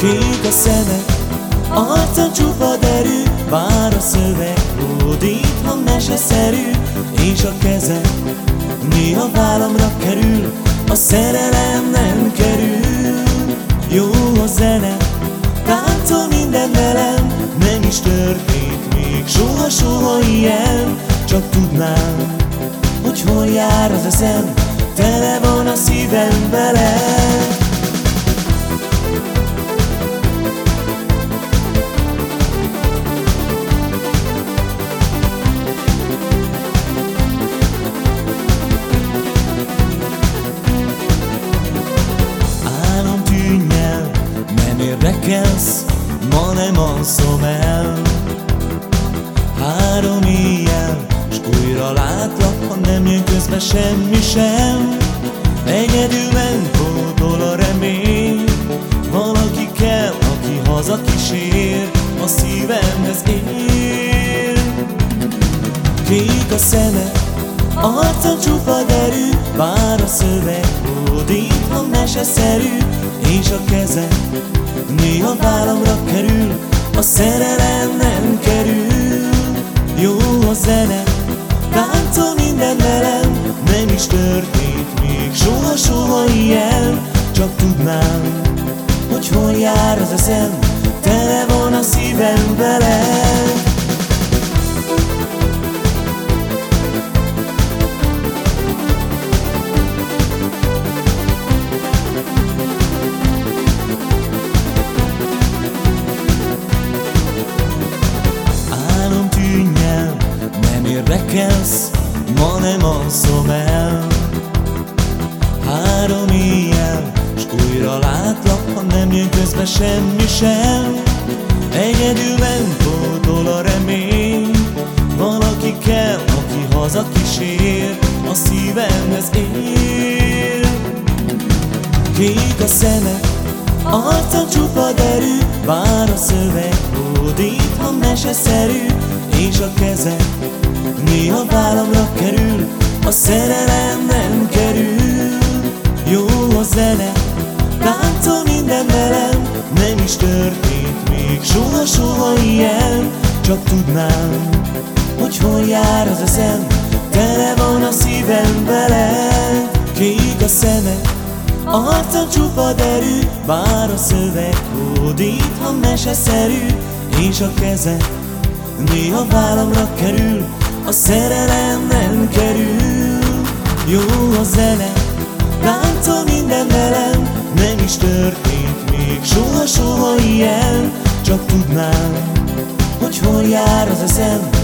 Kék a szeme, arca csupa derű, vár a szöveg, hódít, ha meseszerű, és a keze néha vállamra kerül, a szerelem nem kerül. Jó a zene, táncol minden velem, nem is történt még soha-soha ilyen, csak tudnám, hogy hol jár az eszem, tele van a szívem veled. Érdekelsz, ma nem alszom el. Három éjjel, s újra látlak, ha nem jön közbe semmi sem. Egyedül pótol a remény. Valaki kell, aki haza kísér A szívemhez ér. Kék a szeme, arca csupa derű Bár a szöveg hódít, ha meseszerű És a keze Néha vállamra kerül, a szerelem nem kerül. Jó a zene, táncol minden velem Nem is történt még soha-soha ilyen. Csak tudnám, hogy hol jár az eszem Tele van a szívem veled érdekelsz, ma nem alszom el. Három éjjel, s újra látlak, ha nem jön közbe semmi sem. Egyedül nem pótol a remény. Valaki kell, aki haza kísér A szívemhez ér. Kék a szeme, arca csupa derű Vár a szöveg, hódít, ha meseszerű És a keze Néha vállamra kerül, a szerelem nem kerül. Jó a zene, táncol minden velem Nem is történt még soha-soha ilyen. Csak tudnám, hogy hol jár az eszem Tele van a szívem veled Kék a szeme, arca csupa derű Bár a szöveg hódít, ha meseszerű És a keze néha vállamra kerül a szerelem nem kerül. Jó a zene, táncol minden velem. Nem is történt még soha-soha ilyen. Csak tudnám, hogy hol jár az eszem